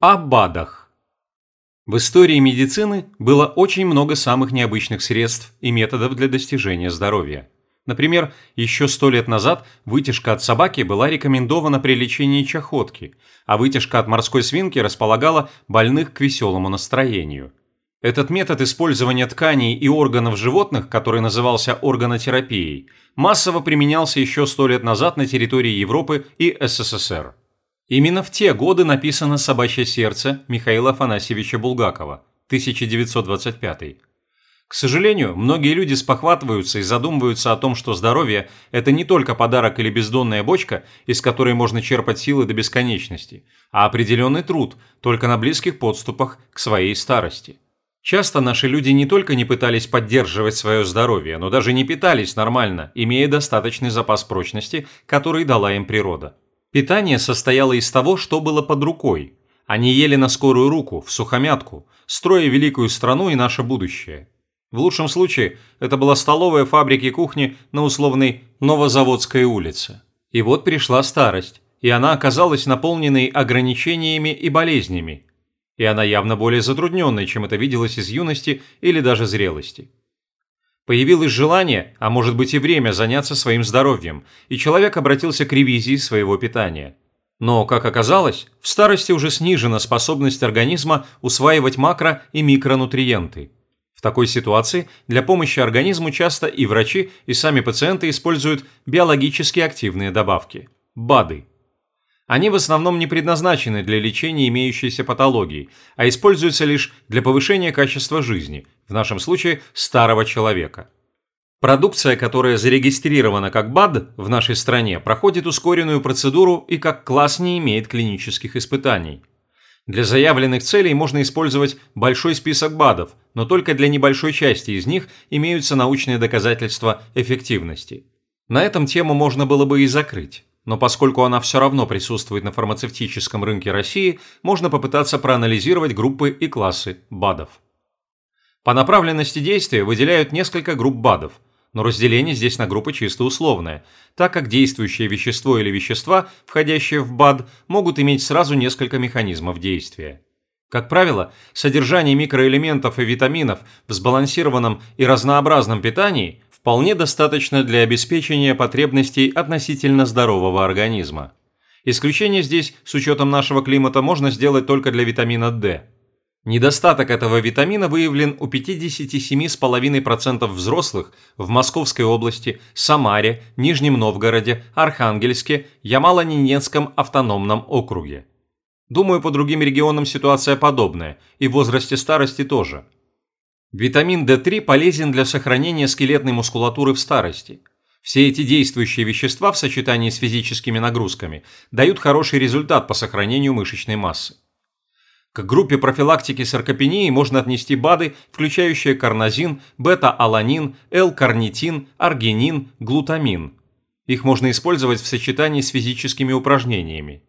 О БАДах. В истории медицины было очень много самых необычных средств и методов для достижения здоровья. Например, еще сто лет назад вытяжка от собаки была рекомендована при лечении чахотки, а вытяжка от морской свинки располагала больных к веселому настроению. Этот метод использования тканей и органов животных, который назывался органотерапией, массово применялся еще сто лет назад на территории Европы и СССР. Именно в те годы написано «Собачье сердце» Михаила Афанасьевича Булгакова, 1925. К сожалению, многие люди спохватываются и задумываются о том, что здоровье – это не только подарок или бездонная бочка, из которой можно черпать силы до бесконечности, а определенный труд, только на близких подступах к своей старости. Часто наши люди не только не пытались поддерживать свое здоровье, но даже не питались нормально, имея достаточный запас прочности, который дала им природа. Питание состояло из того, что было под рукой. Они ели на скорую руку, в сухомятку, строя великую страну и наше будущее. В лучшем случае это была столовая фабрики кухни на условной Новозаводской улице. И вот пришла старость, и она оказалась наполненной ограничениями и болезнями. И она явно более затрудненной, чем это виделось из юности или даже зрелости. Появилось желание, а может быть и время заняться своим здоровьем, и человек обратился к ревизии своего питания. Но, как оказалось, в старости уже снижена способность организма усваивать макро- и микронутриенты. В такой ситуации для помощи организму часто и врачи, и сами пациенты используют биологически активные добавки – БАДы. Они в основном не предназначены для лечения имеющейся патологии, а используются лишь для повышения качества жизни, в нашем случае старого человека. Продукция, которая зарегистрирована как БАД в нашей стране, проходит ускоренную процедуру и как класс не имеет клинических испытаний. Для заявленных целей можно использовать большой список БАДов, но только для небольшой части из них имеются научные доказательства эффективности. На этом тему можно было бы и закрыть но поскольку она все равно присутствует на фармацевтическом рынке России, можно попытаться проанализировать группы и классы БАДов. По направленности действия выделяют несколько групп БАДов, но разделение здесь на группы чисто условное, так как действующее вещество или вещества, входящие в БАД, могут иметь сразу несколько механизмов действия. Как правило, содержание микроэлементов и витаминов в сбалансированном и разнообразном питании вполне достаточно для обеспечения потребностей относительно здорового организма. Исключение здесь, с учетом нашего климата, можно сделать только для витамина D. Недостаток этого витамина выявлен у 57,5% взрослых в Московской области, Самаре, Нижнем Новгороде, Архангельске, Ямало-Ненецком автономном округе. Думаю, по другим регионам ситуация подобная, и в возрасте старости тоже – Витамин D3 полезен для сохранения скелетной мускулатуры в старости. Все эти действующие вещества в сочетании с физическими нагрузками дают хороший результат по сохранению мышечной массы. К группе профилактики саркопении можно отнести БАДы, включающие карнозин, бета-аланин, L-карнитин, аргинин, глутамин. Их можно использовать в сочетании с физическими упражнениями.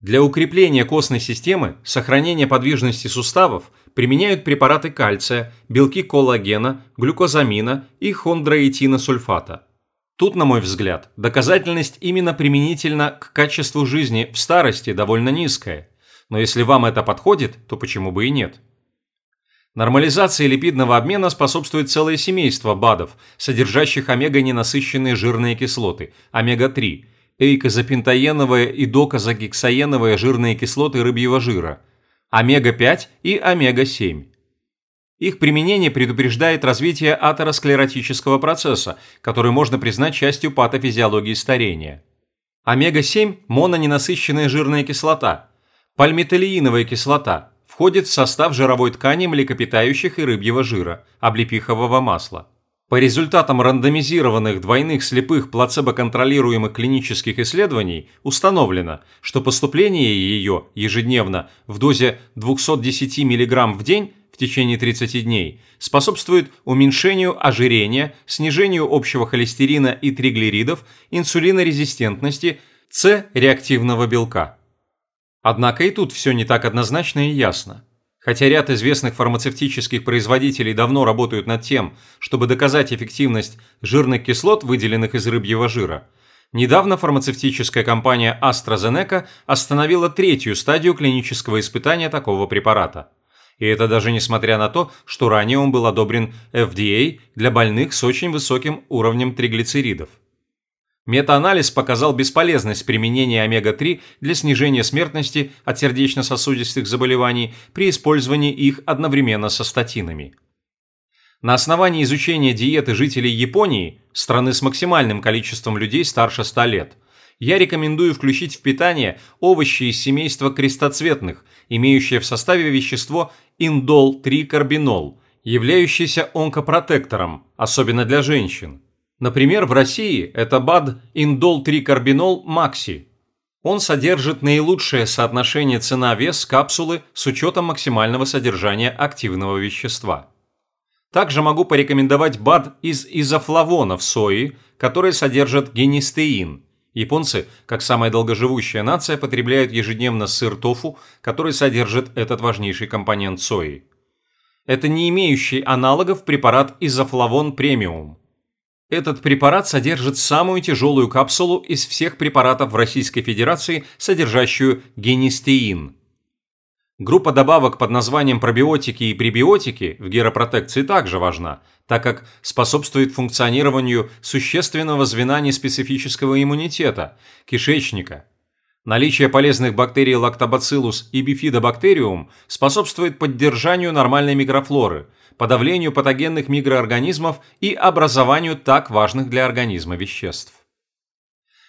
Для укрепления костной системы, сохранения подвижности суставов применяют препараты кальция, белки коллагена, глюкозамина и хондроитина-сульфата. Тут, на мой взгляд, доказательность именно применительно к качеству жизни в старости довольно низкая. Но если вам это подходит, то почему бы и нет? Нормализации липидного обмена способствует целое семейство БАДов, содержащих омега-ненасыщенные жирные кислоты, омега-3, эйкозапентаеновая и доказагексаеновая жирные кислоты рыбьего жира, омега-5 и омега-7. Их применение предупреждает развитие атеросклеротического процесса, который можно признать частью патофизиологии старения. Омега-7 – мононенасыщенная жирная кислота. Пальмитолеиновая кислота входит в состав жировой ткани млекопитающих и рыбьего жира, облепихового масла. По результатам рандомизированных двойных слепых плацебо-контролируемых клинических исследований установлено, что поступление ее ежедневно в дозе 210 мг в день в течение 30 дней способствует уменьшению ожирения, снижению общего холестерина и триглеридов, инсулинорезистентности, С-реактивного белка. Однако и тут все не так однозначно и ясно. Хотя ряд известных фармацевтических производителей давно работают над тем, чтобы доказать эффективность жирных кислот, выделенных из рыбьего жира, Недавно фармацевтическая компания AstraZeneca остановила третью стадию клинического испытания такого препарата. И это даже несмотря на то, что ранее он был одобрен FDA для больных с очень высоким уровнем триглицеридов. Метаанализ показал бесполезность применения омега-3 для снижения смертности от сердечно-сосудистых заболеваний при использовании их одновременно со статинами. На основании изучения диеты жителей Японии, страны с максимальным количеством людей старше 100 лет, я рекомендую включить в питание овощи из семейства крестоцветных, имеющие в составе вещество индол-3-карбинол, являющийся онкопротектором, особенно для женщин. Например, в России это БАД индол-3-карбинол Макси. Он содержит наилучшее соотношение цена-вес капсулы с учетом максимального содержания активного вещества. Также могу порекомендовать БАД из изофлавонов сои, которые содержат генистеин. Японцы, как самая долгоживущая нация, потребляют ежедневно сыр тофу, который содержит этот важнейший компонент сои. Это не имеющий аналогов препарат изофлавон премиум – этот препарат содержит самую тяжелую капсулу из всех препаратов в Российской Федерации, содержащую генистеин. Группа добавок под названием пробиотики и пребиотики в геропротекции также важна, так как способствует функционированию существенного звена неспецифического иммунитета – кишечника. Наличие полезных бактерий лактобациллус и бифидобактериум способствует поддержанию нормальной микрофлоры – подавлению патогенных микроорганизмов и образованию так важных для организма веществ.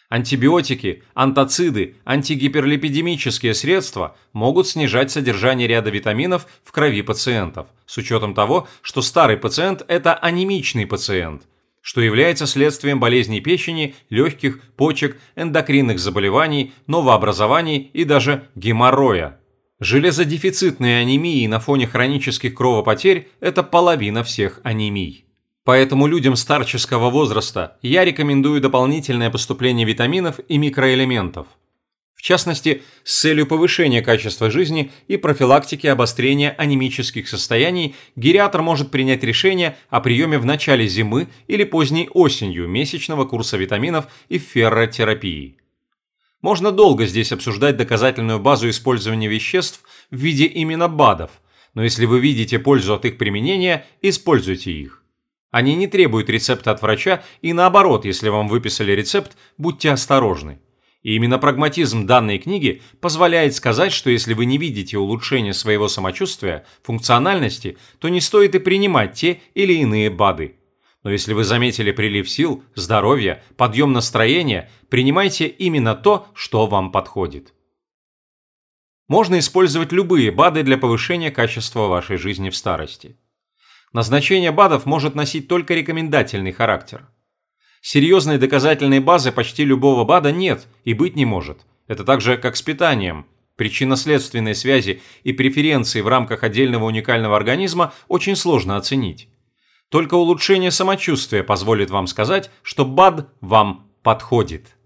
Антибиотики, антоциды, антигиперлипидемические средства могут снижать содержание ряда витаминов в крови пациентов, с учетом того, что старый пациент – это анемичный пациент, что является следствием болезней печени, легких, почек, эндокринных заболеваний, новообразований и даже геморроя. Железодефицитные анемии на фоне хронических кровопотерь – это половина всех анемий. Поэтому людям старческого возраста я рекомендую дополнительное поступление витаминов и микроэлементов. Частности, с целью повышения качества жизни и профилактики обострения анемических состояний гериатр может принять решение о приеме в начале зимы или поздней осенью месячного курса витаминов и ферротерапии. Можно долго здесь обсуждать доказательную базу использования веществ в виде именно БАДов, но если вы видите пользу от их применения, используйте их. Они не требуют рецепта от врача, и наоборот, если вам выписали рецепт, будьте осторожны. И именно прагматизм данной книги позволяет сказать, что если вы не видите улучшения своего самочувствия, функциональности, то не стоит и принимать те или иные БАДы. Но если вы заметили прилив сил, здоровья, подъем настроения, принимайте именно то, что вам подходит. Можно использовать любые БАДы для повышения качества вашей жизни в старости. Назначение БАДов может носить только рекомендательный характер. Серьезной доказательной базы почти любого БАДа нет и быть не может. Это так же, как с питанием. Причинно-следственные связи и преференции в рамках отдельного уникального организма очень сложно оценить. Только улучшение самочувствия позволит вам сказать, что БАД вам подходит.